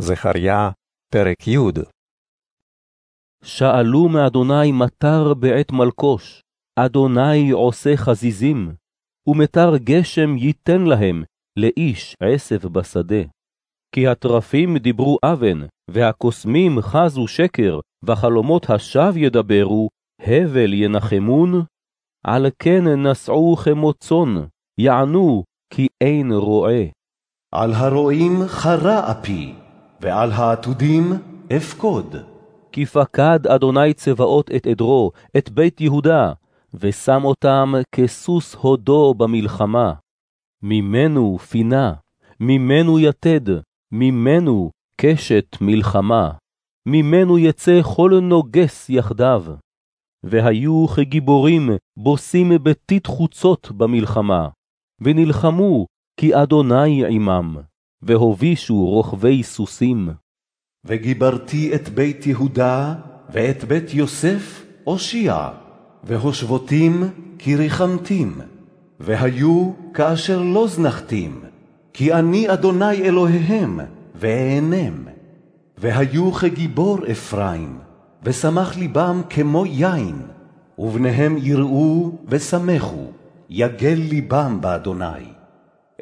זכריה, פרק י' שאלו מאדוני מטר בעת מלקוש, אדוני עושה חזיזים, ומטר גשם ייתן להם, לאיש עשב בשדה. כי הטרפים דיברו אבן, והקוסמים חזו שקר, וחלומות השווא ידברו, הבל ינחמון, על כן נסעו כמו צאן, יענו, כי אין רועה. על הרועים חרה אפי, ועל העתודים אפקוד. כי פקד אדוני צבאות את עדרו, את בית יהודה, ושם אותם כסוס הודו במלחמה. ממנו פינה, ממנו יתד, ממנו קשת מלחמה, ממנו יצא כל נוגס יחדיו. והיו כגיבורים בוסים בתית חוצות במלחמה, ונלחמו כי אדוני עמם, והובישו רוכבי סוסים. וגיברתי את בית יהודה ואת בית יוסף אושיע, והושבותים כי ריחמתים, והיו כאשר לא זנחתים, כי אני אדוני אלוהיהם, ואענם. והיו כגיבור אפרים, ושמח ליבם כמו יין, ובניהם יראו ושמחו, יגל ליבם באדוני.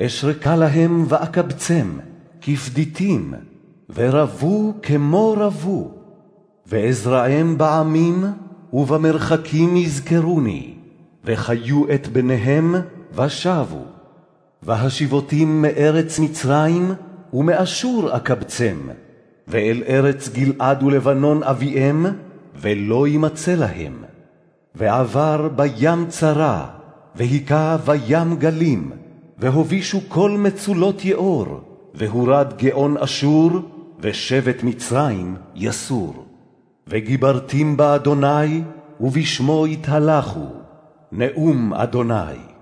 אשרקה להם ואקבצם, כפדיתים, ורבו כמו רבו. ואזרעם בעמים ובמרחקים יזכרוני, וחיו את בניהם ושבו. והשיבותים מארץ מצרים ומאשור אקבצם, ואל ארץ גלעד ולבנון אביהם, ולא ימצא להם. ועבר בים צרה, והיכה בים גלים, והובישו כל מצולות יאור, והורד גאון אשור, ושבט מצרים יסור. וגיברתים באדוני, ובשמו יתהלכו, נאום אדוני.